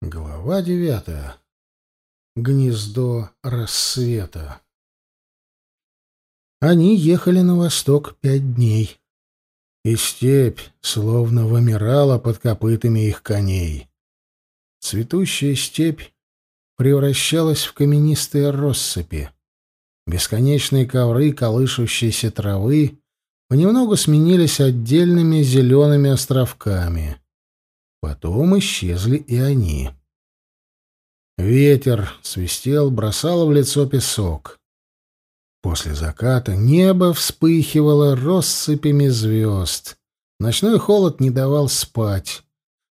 Глава девятая. Гнездо рассвета. Они ехали на восток пять дней, и степь словно вымирала под копытами их коней. Цветущая степь превращалась в каменистые россыпи. Бесконечные ковры колышущейся травы понемногу сменились отдельными зелеными островками — Потом исчезли и они. Ветер свистел, бросал в лицо песок. После заката небо вспыхивало россыпями звезд. Ночной холод не давал спать,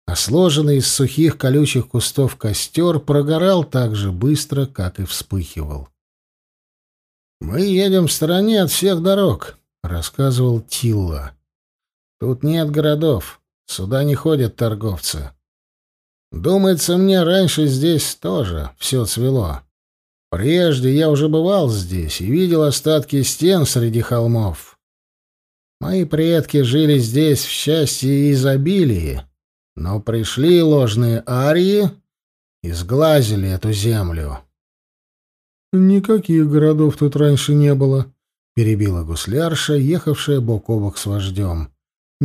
а сложенный из сухих колючих кустов костер прогорал так же быстро, как и вспыхивал. «Мы едем в стороне от всех дорог», — рассказывал Тилла. «Тут нет городов. Сюда не ходят торговцы. Думается мне, раньше здесь тоже все цвело. Прежде я уже бывал здесь и видел остатки стен среди холмов. Мои предки жили здесь в счастье и изобилии, но пришли ложные арии и сглазили эту землю. «Никаких городов тут раньше не было», — перебила гуслярша, ехавшая бок о бок с вождем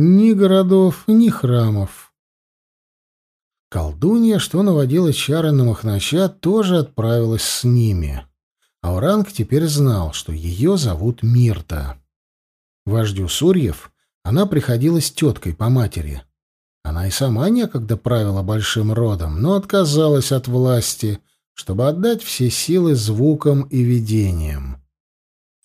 ни городов, ни храмов. Колдунья, что наводила чары на Махнача, тоже отправилась с ними. Ауранг теперь знал, что ее зовут Мирта. Вождю Сурьев она приходилась теткой по матери. Она и сама некогда правила большим родом, но отказалась от власти, чтобы отдать все силы звукам и видениям.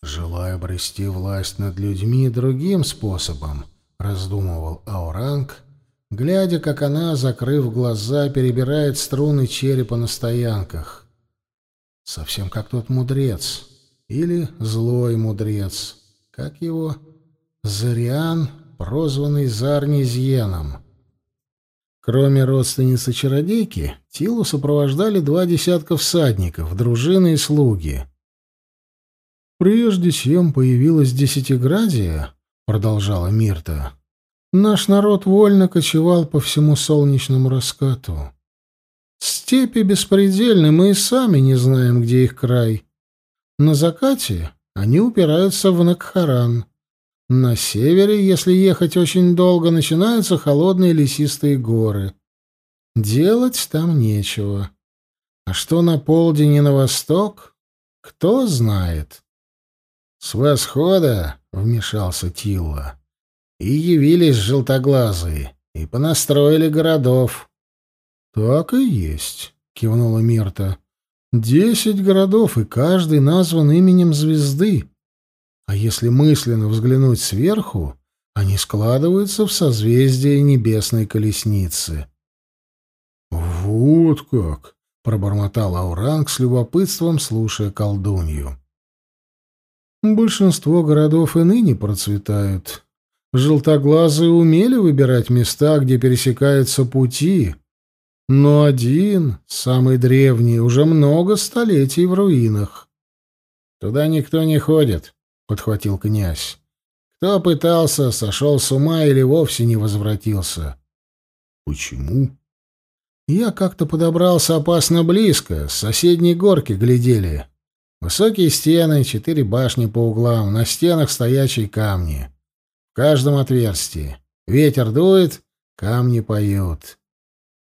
Желая обрести власть над людьми другим способом —— раздумывал Ауранг, глядя, как она, закрыв глаза, перебирает струны черепа на стоянках. Совсем как тот мудрец. Или злой мудрец. Как его? Зариан, прозванный Зарнизьеном. Кроме родственницы чародейки, Тилу сопровождали два десятка всадников, дружины и слуги. Прежде чем появилась Десятиградия, продолжала Мирта. Наш народ вольно кочевал по всему солнечному раскату. Степи беспредельны, мы и сами не знаем, где их край. На закате они упираются в Накхаран. На севере, если ехать очень долго, начинаются холодные лесистые горы. Делать там нечего. А что на полдень и на восток, кто знает. С восхода вмешался Тилла. И явились желтоглазые, и понастроили городов. Так и есть, кивнула Мирта. Десять городов, и каждый назван именем звезды. А если мысленно взглянуть сверху, они складываются в созвездие небесной колесницы. «Вот как!» — пробормотал Ауранг с любопытством, слушая колдунью. Большинство городов и ныне процветают. Желтоглазые умели выбирать места, где пересекаются пути, но один, самый древний, уже много столетий в руинах. «Туда никто не ходит», — подхватил князь. «Кто пытался, сошел с ума или вовсе не возвратился?» «Почему?» «Я как-то подобрался опасно близко, с соседней горки глядели». Высокие стены, четыре башни по углам, на стенах стоячие камни. В каждом отверстии. Ветер дует, камни поют.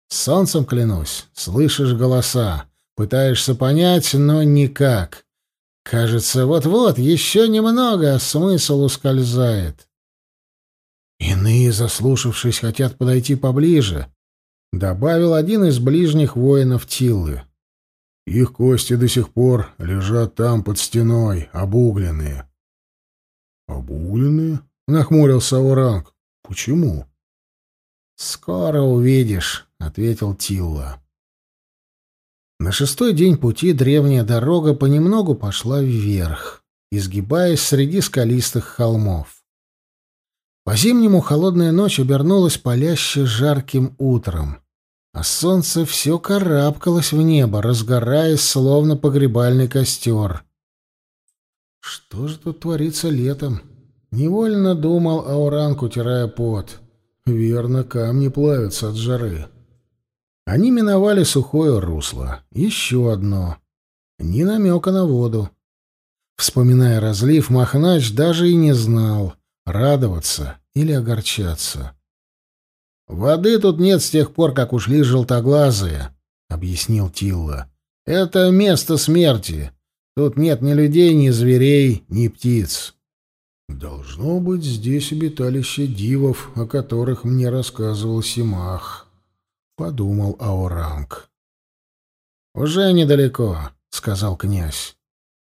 С солнцем клянусь, слышишь голоса, пытаешься понять, но никак. Кажется, вот-вот, еще немного, а смысл ускользает. Иные, заслушавшись, хотят подойти поближе —— добавил один из ближних воинов Тиллы. Их кости до сих пор лежат там под стеной, обугленные. Обугленные? Нахмурился Оранг. Почему? Скоро увидишь, ответил Тилла. На шестой день пути древняя дорога понемногу пошла вверх, изгибаясь среди скалистых холмов. По-зимнему холодная ночь обернулась паляще жарким утром а солнце все карабкалось в небо, разгораясь, словно погребальный костер. Что же тут творится летом? Невольно думал Ауранг, утирая пот. Верно, камни плавятся от жары. Они миновали сухое русло. Еще одно. Ни намека на воду. Вспоминая разлив, Махнач даже и не знал, радоваться или огорчаться. «Воды тут нет с тех пор, как ушли желтоглазые», — объяснил Тилла. «Это место смерти. Тут нет ни людей, ни зверей, ни птиц». «Должно быть, здесь обиталище дивов, о которых мне рассказывал Симах», — подумал Ауранг. «Уже недалеко», — сказал князь.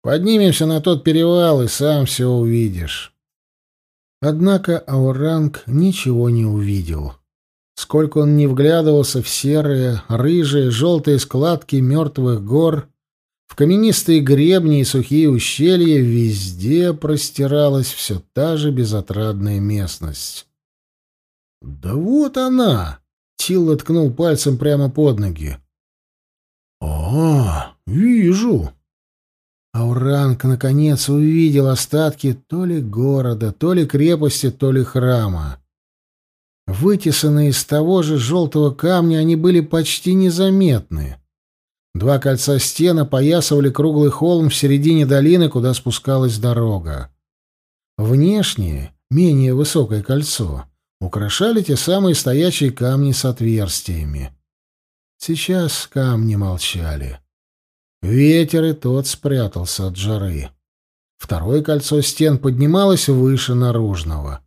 «Поднимемся на тот перевал, и сам все увидишь». Однако Ауранг ничего не увидел. Сколько он не вглядывался в серые, рыжие, желтые складки мертвых гор, в каменистые гребни и сухие ущелья, везде простиралась все та же безотрадная местность. «Да вот она!» — Тилла ткнул пальцем прямо под ноги. «А, вижу!» Ауранг наконец увидел остатки то ли города, то ли крепости, то ли храма вытесанные из того же желтого камня, они были почти незаметны. Два кольца стен опоясывали круглый холм в середине долины, куда спускалась дорога. Внешнее, менее высокое кольцо украшали те самые стоячие камни с отверстиями. Сейчас камни молчали. Ветер и тот спрятался от жары. Второе кольцо стен поднималось выше наружного.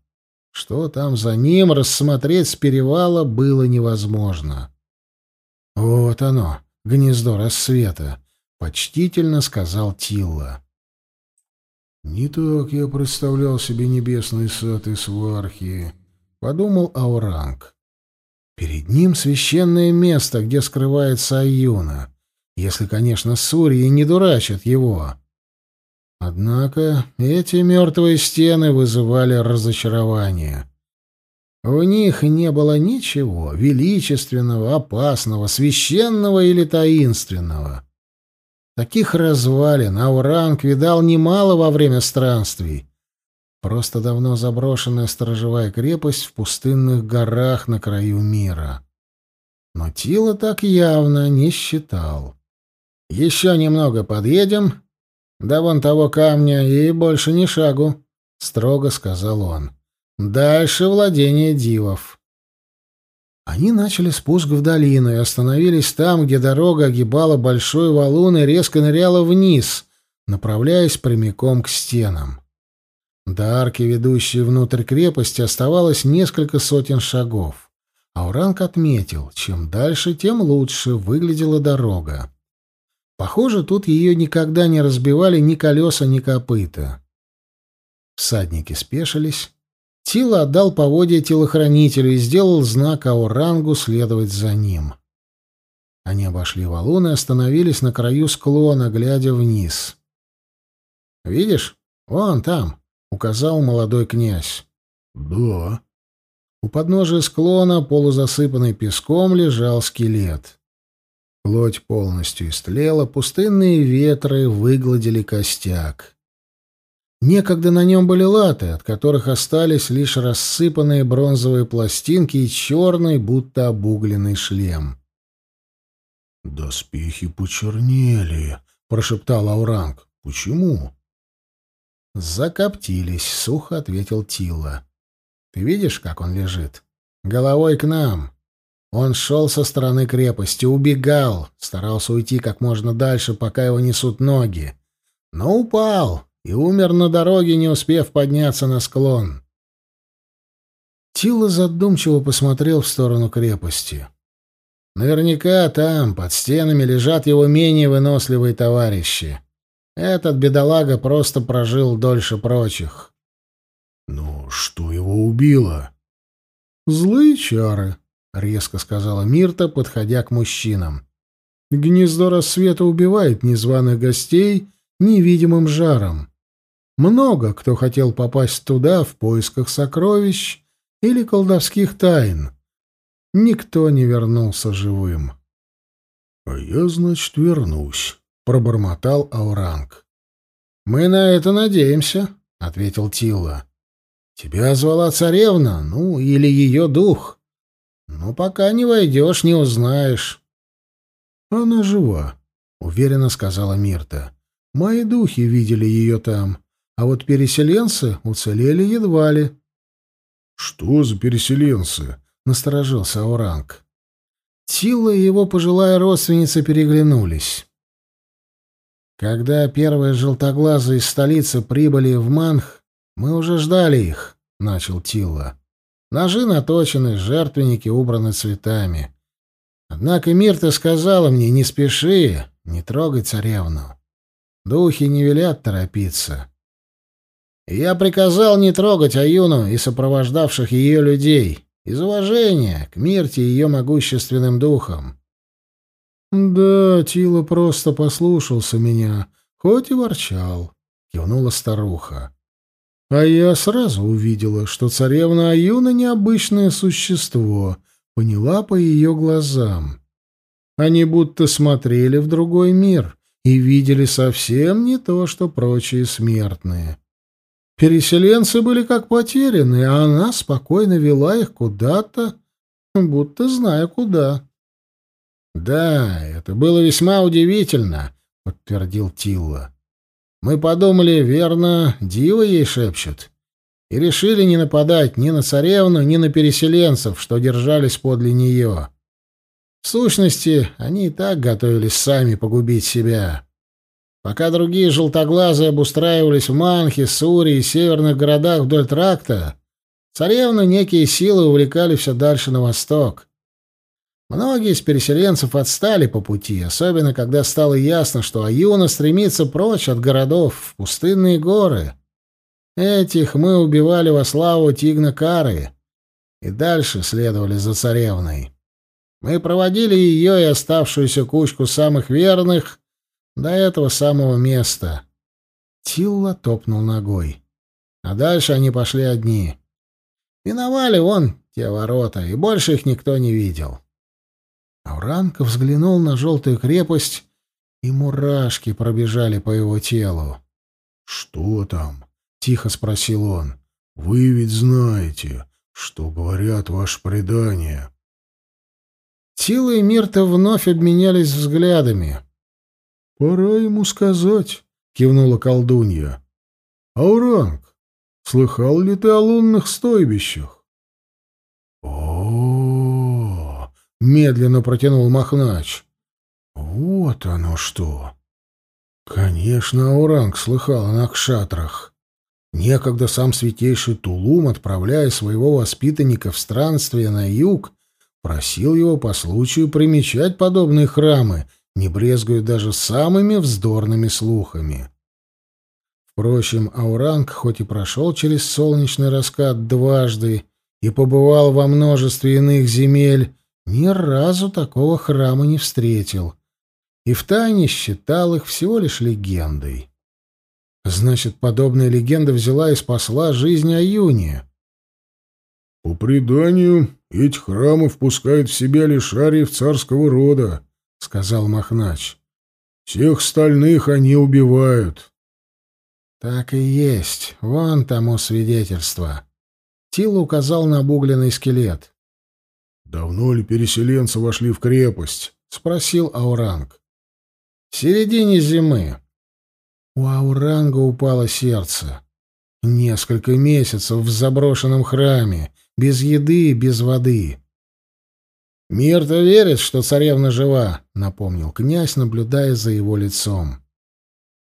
Что там за ним, рассмотреть с перевала было невозможно. «Вот оно, гнездо рассвета», — почтительно сказал Тилла. «Не так я представлял себе небесный сад и — подумал Ауранг. «Перед ним священное место, где скрывается Аюна, если, конечно, Сурьи не дурачат его». Однако эти мертвые стены вызывали разочарование. В них не было ничего величественного, опасного, священного или таинственного. Таких развалин Ауранг видал немало во время странствий. Просто давно заброшенная сторожевая крепость в пустынных горах на краю мира. Но Тила так явно не считал. «Еще немного подъедем, до вон того камня и больше ни шагу», — строго сказал он. «Дальше владение дивов». Они начали спуск в долину и остановились там, где дорога огибала большой валун и резко ныряла вниз, направляясь прямиком к стенам. До арки, ведущей внутрь крепости, оставалось несколько сотен шагов. Ауранг отметил, чем дальше, тем лучше выглядела дорога. Похоже, тут ее никогда не разбивали ни колеса, ни копыта. Всадники спешились. Тила отдал поводья телохранителю и сделал знак Аурангу следовать за ним. Они обошли валун и остановились на краю склона, глядя вниз. «Видишь? Вон там», — указал молодой князь. «Да». У подножия склона, полузасыпанный песком, лежал скелет. Плоть полностью истлела, пустынные ветры выгладили костяк. Некогда на нем были латы, от которых остались лишь рассыпанные бронзовые пластинки и черный, будто обугленный шлем. «Доспехи почернели», — прошептал Ауранг. «Почему?» «Закоптились», — сухо ответил Тила. «Ты видишь, как он лежит? Головой к нам. Он шел со стороны крепости, убегал, старался уйти как можно дальше, пока его несут ноги. Но упал и умер на дороге, не успев подняться на склон. Тила задумчиво посмотрел в сторону крепости. Наверняка там, под стенами, лежат его менее выносливые товарищи. Этот бедолага просто прожил дольше прочих. Но что его убило? Злые чары, резко сказала Мирта, подходя к мужчинам. Гнездо рассвета убивает незваных гостей невидимым жаром. Много кто хотел попасть туда в поисках сокровищ или колдовских тайн. Никто не вернулся живым. — А я, значит, вернусь, — пробормотал Ауранг. — Мы на это надеемся, — ответил Тилла. — Тебя звала царевна, ну, или ее дух. Но пока не войдешь, не узнаешь. — Она жива, — уверенно сказала Мирта. — Мои духи видели ее там, а вот переселенцы уцелели едва ли. — Что за переселенцы? — насторожился Ауранг. Тила и его пожилая родственница переглянулись. Когда первые желтоглазые из столицы прибыли в Манх, мы уже ждали их, — начал Тилла. Ножи наточены, жертвенники убраны цветами. Однако Мирта сказала мне, не спеши, не трогай царевну. Духи не велят торопиться. Я приказал не трогать Аюну и сопровождавших ее людей из уважения к Мирте и ее могущественным духам. «Да, Тила просто послушался меня, хоть и ворчал», — кивнула старуха. А я сразу увидела, что царевна Аюна необычное существо, поняла по ее глазам. Они будто смотрели в другой мир и видели совсем не то, что прочие смертные. Переселенцы были как потеряны, а она спокойно вела их куда-то, будто зная куда. «Да, это было весьма удивительно», — подтвердил Тилла. Мы подумали, верно, дивы ей шепчут. И решили не нападать ни на царевну, ни на переселенцев, что держались подле нее. В сущности, они и так готовились сами погубить себя. Пока другие желтоглазые обустраивались в Манхе, Суре и северных городах вдоль тракта, царевну некие силы увлекали все дальше на восток. Многие из переселенцев отстали по пути, особенно когда стало ясно, что Аюна стремится прочь от городов в пустынные горы. Этих мы убивали во славу Тигна Кары и дальше следовали за царевной. Мы проводили ее и оставшуюся кучку самых верных до этого самого места. Тилла топнул ногой. А дальше они пошли одни. Миновали вон те ворота, и больше их никто не видел. — Ауранка взглянул на желтую крепость, и мурашки пробежали по его телу. «Что там?» — тихо спросил он. «Вы ведь знаете, что говорят ваши предания». Тила и Мирта вновь обменялись взглядами. «Пора ему сказать», — кивнула колдунья. «Ауранг, слыхал ли ты о лунных стойбищах?» — медленно протянул Махнач. «Вот оно что!» Конечно, Ауранг слыхал о Накшатрах. Некогда сам святейший Тулум, отправляя своего воспитанника в странствие на юг, просил его по случаю примечать подобные храмы, не брезгуя даже самыми вздорными слухами. Впрочем, Ауранг хоть и прошел через солнечный раскат дважды и побывал во множестве иных земель, ни разу такого храма не встретил и втайне считал их всего лишь легендой. Значит, подобная легенда взяла и спасла жизнь Аюни. По преданию, эти храмы впускают в себя лишь лишариев царского рода, сказал Махнач. Всех остальных они убивают. Так и есть. Вон тому свидетельство. Тил указал на обугленный скелет. «Давно ли переселенцы вошли в крепость?» — спросил Ауранг. «В середине зимы». У Ауранга упало сердце. Несколько месяцев в заброшенном храме, без еды и без воды. «Мир-то верит, что царевна жива», — напомнил князь, наблюдая за его лицом.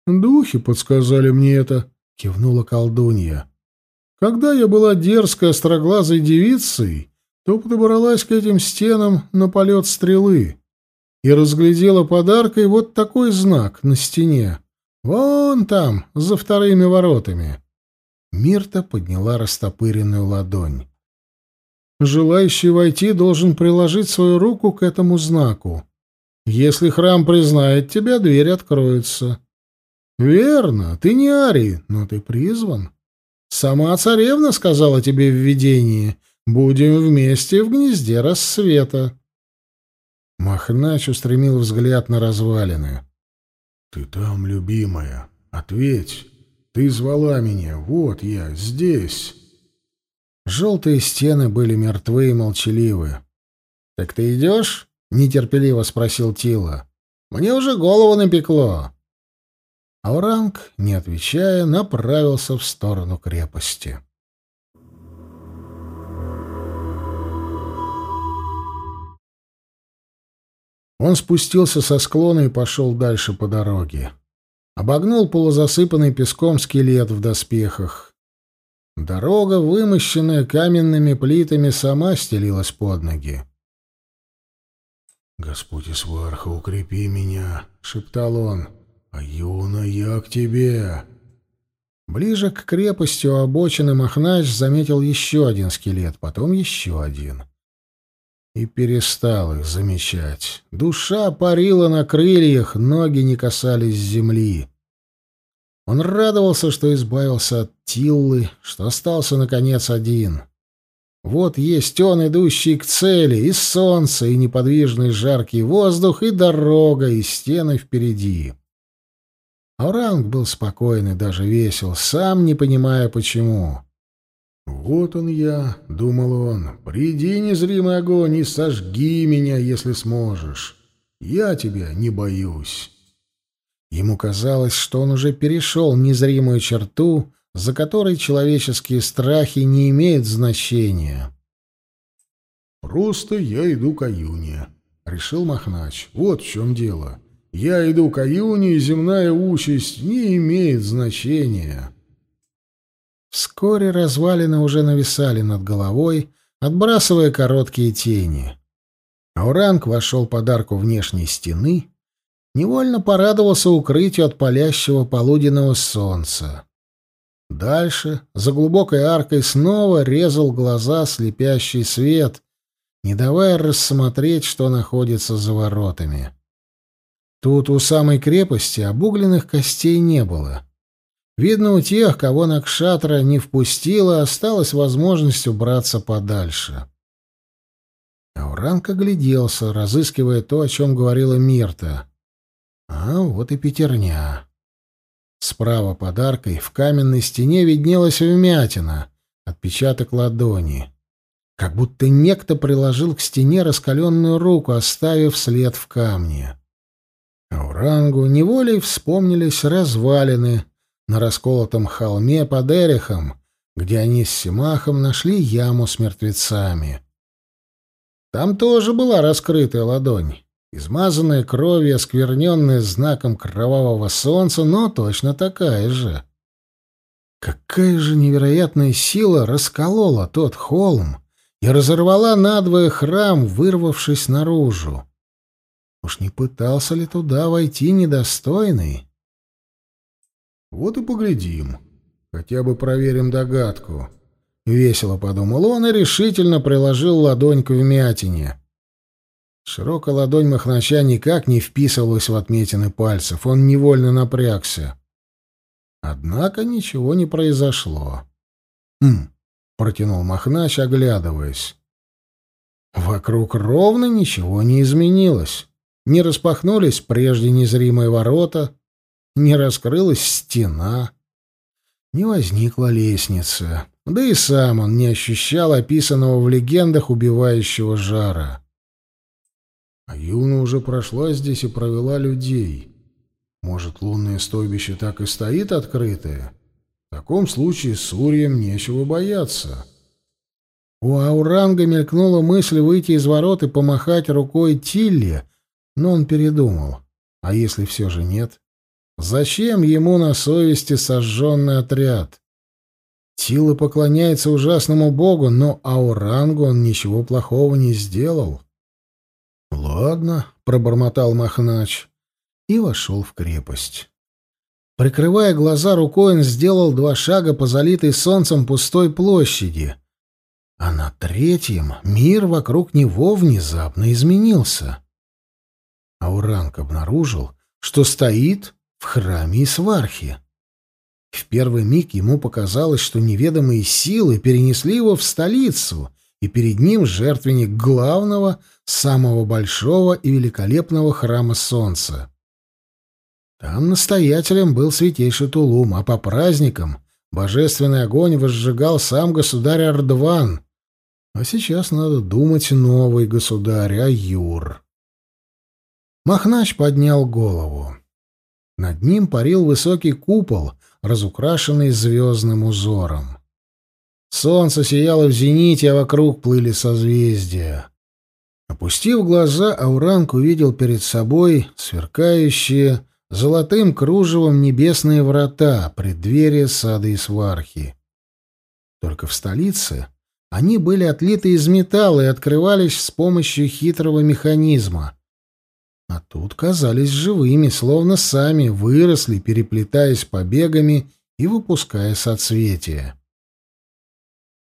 «Духи подсказали мне это», — кивнула колдунья. «Когда я была дерзкой остроглазой девицей, то подобралась к этим стенам на полет стрелы и разглядела подаркой вот такой знак на стене. Вон там, за вторыми воротами. Мирта подняла растопыренную ладонь. Желающий войти должен приложить свою руку к этому знаку. Если храм признает тебя, дверь откроется. Верно, ты не арий, но ты призван. Сама царевна сказала тебе в видении — Будем вместе в гнезде рассвета. Махнач устремил взгляд на развалины. Ты там, любимая, ответь. Ты звала меня. Вот я здесь. Желтые стены были мертвы и молчаливы. Так ты идешь? нетерпеливо спросил Тила. Мне уже голову напекло. Ауранг, не отвечая, направился в сторону крепости. Он спустился со склона и пошел дальше по дороге. Обогнул полузасыпанный песком скелет в доспехах. Дорога, вымощенная каменными плитами, сама стелилась под ноги. «Господь Исварха, укрепи меня!» — шептал он. «Аюна, я к тебе!» Ближе к крепости у обочины Махнач заметил еще один скелет, потом еще один — и перестал их замечать. Душа парила на крыльях, ноги не касались земли. Он радовался, что избавился от Тиллы, что остался, наконец, один. Вот есть он, идущий к цели, и солнце, и неподвижный жаркий воздух, и дорога, и стены впереди. Ауранг был спокоен и даже весел, сам не понимая, почему. «Вот он я», — думал он, — «приди, незримый огонь, и сожги меня, если сможешь. Я тебя не боюсь». Ему казалось, что он уже перешел незримую черту, за которой человеческие страхи не имеют значения. «Просто я иду к Аюне», — решил Махнач. «Вот в чем дело. Я иду к Аюне, и земная участь не имеет значения». Вскоре развалины уже нависали над головой, отбрасывая короткие тени. Ауранг вошел под арку внешней стены, невольно порадовался укрытию от палящего полуденного солнца. Дальше, за глубокой аркой, снова резал глаза слепящий свет, не давая рассмотреть, что находится за воротами. Тут у самой крепости обугленных костей не было — Видно, у тех, кого Накшатра не впустила, осталась возможность убраться подальше. Ауранг огляделся, разыскивая то, о чем говорила Мирта. А вот и пятерня. Справа под аркой в каменной стене виднелась вмятина, отпечаток ладони. Как будто некто приложил к стене раскаленную руку, оставив след в камне. Аурангу неволей вспомнились развалины, на расколотом холме под Эрихом, где они с Симахом нашли яму с мертвецами. Там тоже была раскрытая ладонь, измазанная кровью, оскверненная знаком кровавого солнца, но точно такая же. Какая же невероятная сила расколола тот холм и разорвала надвое храм, вырвавшись наружу. Уж не пытался ли туда войти недостойный? Вот и поглядим. Хотя бы проверим догадку. Весело подумал он и решительно приложил ладонь к вмятине. Широкая ладонь махнача никак не вписывалась в отметины пальцев, он невольно напрягся. Однако ничего не произошло. «Хм», — протянул махнач, оглядываясь. Вокруг ровно ничего не изменилось. Не распахнулись прежде незримые ворота, не раскрылась стена, не возникла лестница, да и сам он не ощущал описанного в легендах убивающего жара. А Юна уже прошла здесь и провела людей. Может, лунное стойбище так и стоит открытое? В таком случае с Урьем нечего бояться. У Ауранга мелькнула мысль выйти из ворот и помахать рукой Тилле, но он передумал. А если все же нет? Зачем ему на совести сожженный отряд? Тила поклоняется ужасному богу, но Аурангу он ничего плохого не сделал. «Ладно», — пробормотал Махнач и вошел в крепость. Прикрывая глаза рукой, он сделал два шага по залитой солнцем пустой площади. А на третьем мир вокруг него внезапно изменился. Ауранг обнаружил, что стоит в храме и свархе. В первый миг ему показалось, что неведомые силы перенесли его в столицу, и перед ним жертвенник главного, самого большого и великолепного храма Солнца. Там настоятелем был святейший Тулум, а по праздникам божественный огонь возжигал сам государь Ардван. А сейчас надо думать новый государь Аюр. Махнач поднял голову. Над ним парил высокий купол, разукрашенный звездным узором. Солнце сияло в зените, а вокруг плыли созвездия. Опустив глаза, Ауранг увидел перед собой сверкающие золотым кружевом небесные врата, преддверие сада и свархи. Только в столице они были отлиты из металла и открывались с помощью хитрого механизма — а тут казались живыми, словно сами выросли, переплетаясь побегами и выпуская соцветия.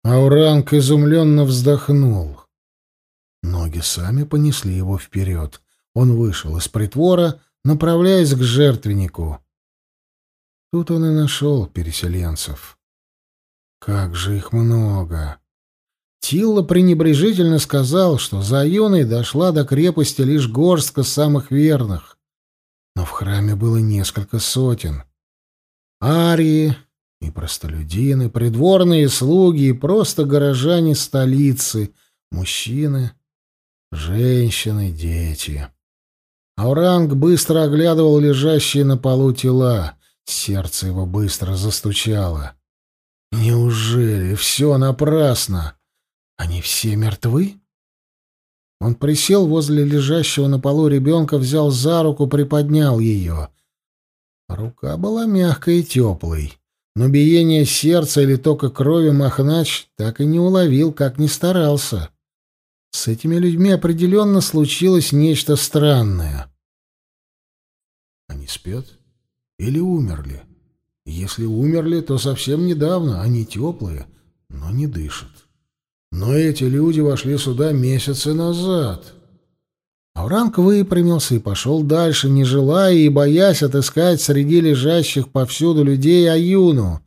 Ауранг изумленно вздохнул. Ноги сами понесли его вперед. Он вышел из притвора, направляясь к жертвеннику. Тут он и нашел переселенцев. Как же их много! Тилла пренебрежительно сказал, что за юной дошла до крепости лишь горстка самых верных. Но в храме было несколько сотен. Арии и простолюдины, придворные слуги и просто горожане столицы, мужчины, женщины, дети. Ауранг быстро оглядывал лежащие на полу тела. Сердце его быстро застучало. «Неужели все напрасно?» Они все мертвы? Он присел возле лежащего на полу ребенка, взял за руку, приподнял ее. Рука была мягкой и теплой, но биение сердца или тока крови Махнач так и не уловил, как не старался. С этими людьми определенно случилось нечто странное. Они спят или умерли? Если умерли, то совсем недавно, они теплые, но не дышат. Но эти люди вошли сюда месяцы назад. Авранг выпрямился и пошел дальше, не желая и боясь отыскать среди лежащих повсюду людей Аюну.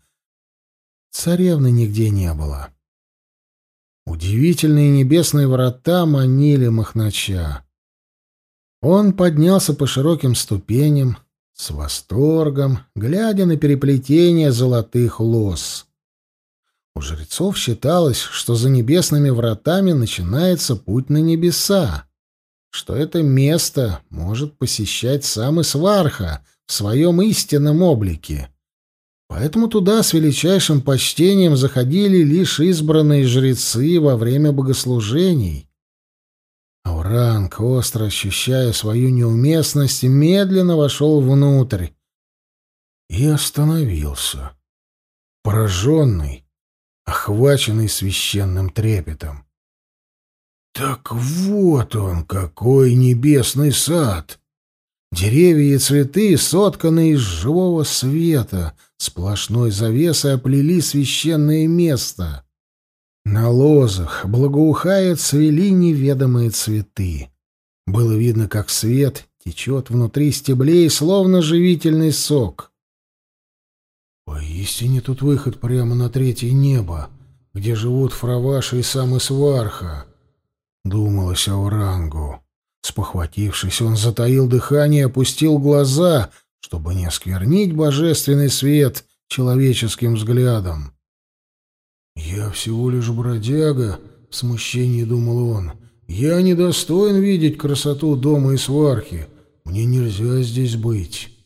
Царевны нигде не было. Удивительные небесные врата манили Махнача. Он поднялся по широким ступеням, с восторгом, глядя на переплетение золотых лос. У жрецов считалось, что за небесными вратами начинается путь на небеса, что это место может посещать сам Исварха в своем истинном облике. Поэтому туда с величайшим почтением заходили лишь избранные жрецы во время богослужений. Ауранг, остро ощущая свою неуместность, медленно вошел внутрь и остановился. Пораженный охваченный священным трепетом. Так вот он, какой небесный сад! Деревья и цветы, сотканные из живого света, сплошной завесой оплели священное место. На лозах благоухая цвели неведомые цветы. Было видно, как свет течет внутри стеблей, словно живительный сок. Поистине тут выход прямо на третье небо, где живут фраваши и сам Исварха. Думалось Аурангу. Спохватившись, он затаил дыхание опустил глаза, чтобы не осквернить божественный свет человеческим взглядом. «Я всего лишь бродяга», — в смущении думал он. «Я недостоин видеть красоту дома и свархи. Мне нельзя здесь быть».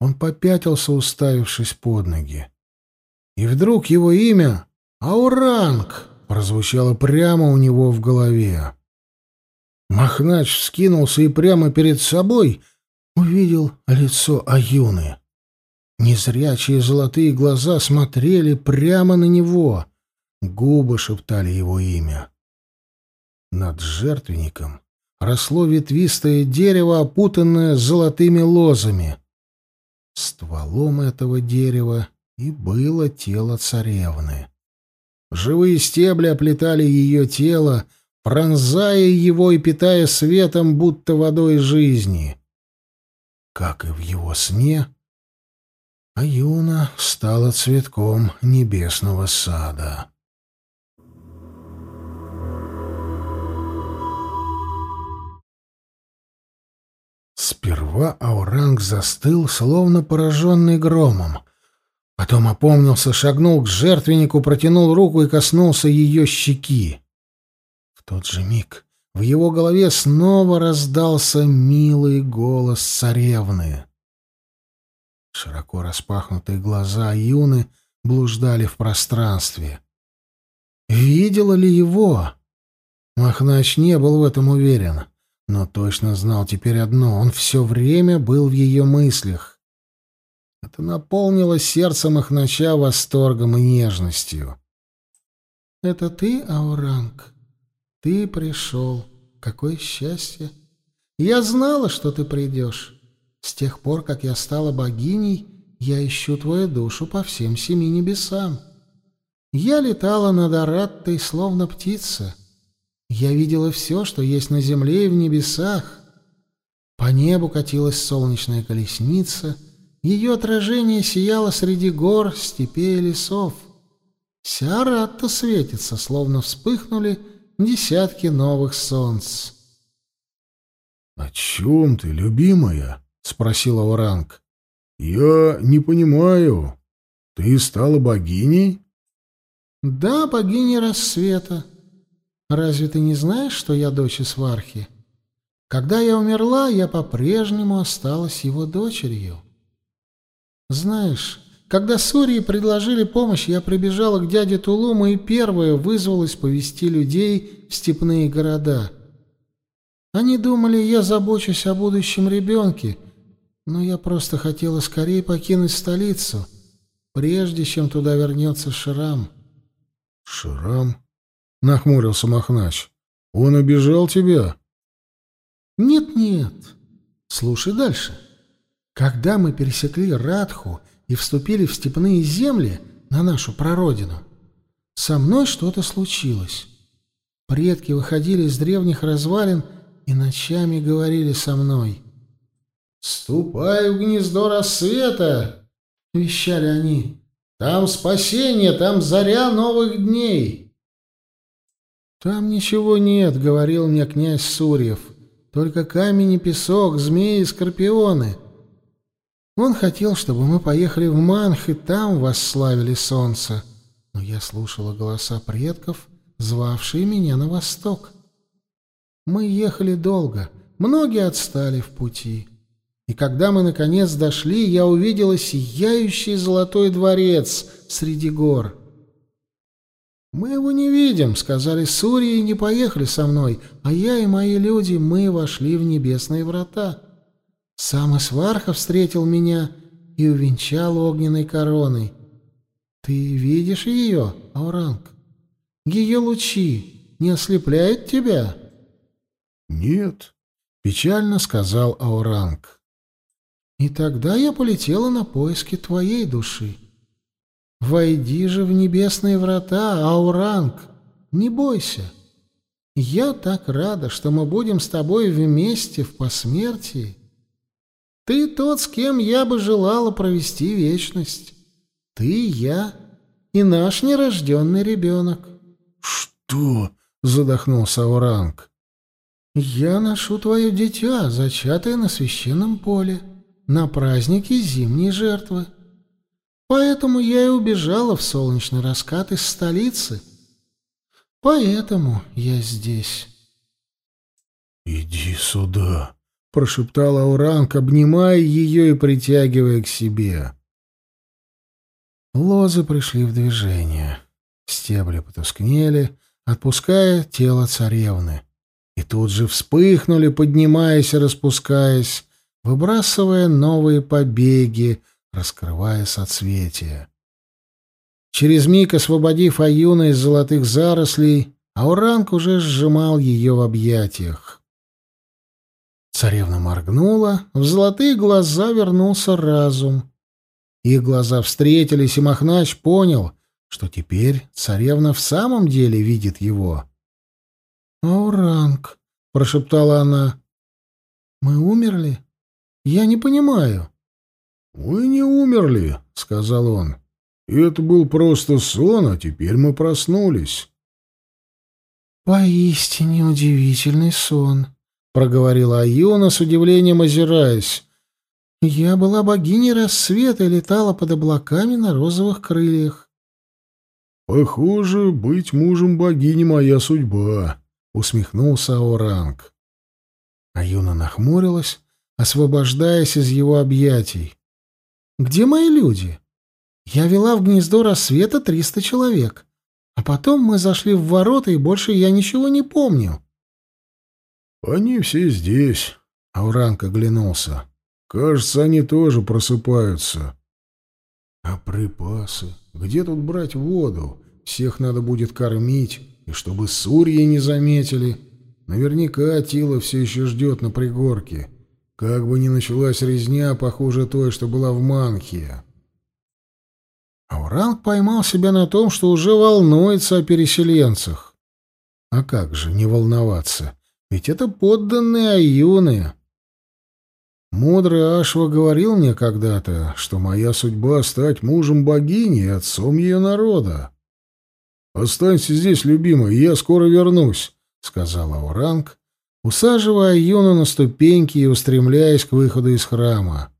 Он попятился, уставившись под ноги. И вдруг его имя «Ауранг» прозвучало прямо у него в голове. Махнач вскинулся и прямо перед собой увидел лицо Аюны. Незрячие золотые глаза смотрели прямо на него. Губы шептали его имя. Над жертвенником росло ветвистое дерево, опутанное золотыми лозами. Стволом этого дерева и было тело царевны. Живые стебли оплетали ее тело, пронзая его и питая светом, будто водой жизни. Как и в его сне, Аюна стала цветком небесного сада. Сперва Ауранг застыл, словно пораженный громом. Потом опомнился, шагнул к жертвеннику, протянул руку и коснулся ее щеки. В тот же миг в его голове снова раздался милый голос царевны. Широко распахнутые глаза юны блуждали в пространстве. Видела ли его? Махнач не был в этом уверен. — но точно знал теперь одно — он все время был в ее мыслях. Это наполнило сердцем их ноча восторгом и нежностью. «Это ты, Ауранг? Ты пришел. Какое счастье! Я знала, что ты придешь. С тех пор, как я стала богиней, я ищу твою душу по всем семи небесам. Я летала над Араттой, словно птица». Я видела все, что есть на земле и в небесах. По небу катилась солнечная колесница, ее отражение сияло среди гор, степей и лесов. Вся Ратта светится, словно вспыхнули десятки новых солнц. — О чем ты, любимая? — спросила Оранг. — Я не понимаю. Ты стала богиней? — Да, богиней рассвета. Разве ты не знаешь, что я дочь Свархи? Когда я умерла, я по-прежнему осталась его дочерью. Знаешь, когда Сурии предложили помощь, я прибежала к дяде Тулуму и первая вызвалась повести людей в степные города. Они думали, я забочусь о будущем ребенке, но я просто хотела скорее покинуть столицу, прежде чем туда вернется Шрам. Шрам? — нахмурился Махнач. «Он убежал тебя?» «Нет-нет. Слушай дальше. Когда мы пересекли Радху и вступили в степные земли на нашу прародину, со мной что-то случилось. Предки выходили из древних развалин и ночами говорили со мной. «Ступай в гнездо рассвета!» — вещали они. «Там спасение, там заря новых дней!» «Там ничего нет», — говорил мне князь Сурьев. «Только камень и песок, змеи и скорпионы». Он хотел, чтобы мы поехали в Манх и там восславили солнце. Но я слушала голоса предков, звавшие меня на восток. Мы ехали долго, многие отстали в пути. И когда мы наконец дошли, я увидела сияющий золотой дворец среди гор — «Мы его не видим», — сказали Сурии и не поехали со мной, а я и мои люди, мы вошли в небесные врата. Сам Исварха встретил меня и увенчал огненной короной. Ты видишь ее, Ауранг? Ее лучи не ослепляют тебя? Нет, печально сказал Ауранг. И тогда я полетела на поиски твоей души. Войди же в небесные врата, Ауранг, не бойся. Я так рада, что мы будем с тобой вместе в посмертии. Ты тот, с кем я бы желала провести вечность. Ты я, и наш нерожденный ребенок. — Что? — задохнулся Ауранг. — Я ношу твое дитя, зачатое на священном поле, на празднике зимней жертвы. — Поэтому я и убежала в солнечный раскат из столицы. Поэтому я здесь. «Иди сюда», — прошептала Уранг, обнимая ее и притягивая к себе. Лозы пришли в движение. Стебли потускнели, отпуская тело царевны. И тут же вспыхнули, поднимаясь и распускаясь, выбрасывая новые побеги — раскрывая соцветия. Через миг, освободив Аюна из золотых зарослей, Ауранг уже сжимал ее в объятиях. Царевна моргнула, в золотые глаза вернулся разум. Их глаза встретились, и Махнач понял, что теперь царевна в самом деле видит его. «Ауранг», — прошептала она, — «мы умерли? Я не понимаю». «Мы не умерли», — сказал он. «Это был просто сон, а теперь мы проснулись». «Поистине удивительный сон», — проговорила Айона с удивлением озираясь. «Я была богиней рассвета и летала под облаками на розовых крыльях». «Похоже, быть мужем богини моя судьба», — усмехнулся Оранг. Аюна нахмурилась, освобождаясь из его объятий. Где мои люди? Я вела в гнездо рассвета триста человек. А потом мы зашли в ворота, и больше я ничего не помню. Они все здесь, Ауранка оглянулся. Кажется, они тоже просыпаются. А припасы? Где тут брать воду? Всех надо будет кормить, и чтобы сурьи не заметили. Наверняка Атила все еще ждет на пригорке. Как бы ни началась резня, похоже той, что была в Манхе. Ауранг поймал себя на том, что уже волнуется о переселенцах. А как же не волноваться? Ведь это подданные Аюны. Мудрый Ашва говорил мне когда-то, что моя судьба — стать мужем богини и отцом ее народа. «Останься здесь, любимый, я скоро вернусь», — сказал Ауранг, усаживая Юну на ступеньки и устремляясь к выходу из храма.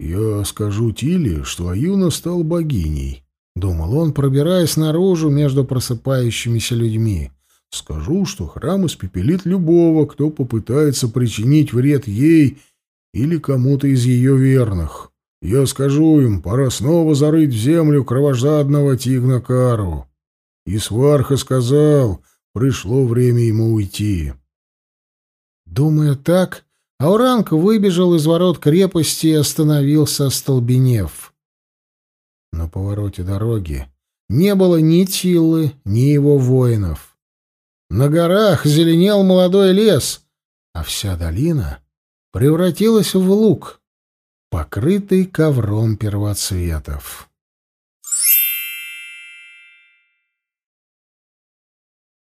«Я скажу Тиле, что Аюна стал богиней», — думал он, пробираясь наружу между просыпающимися людьми. «Скажу, что храм испепелит любого, кто попытается причинить вред ей или кому-то из ее верных. Я скажу им, пора снова зарыть в землю кровожадного Тигнакару». И Сварха сказал, пришло время ему уйти. Думая так. Ауранг выбежал из ворот крепости и остановился, остолбенев. На повороте дороги не было ни Тилы, ни его воинов. На горах зеленел молодой лес, а вся долина превратилась в луг, покрытый ковром первоцветов.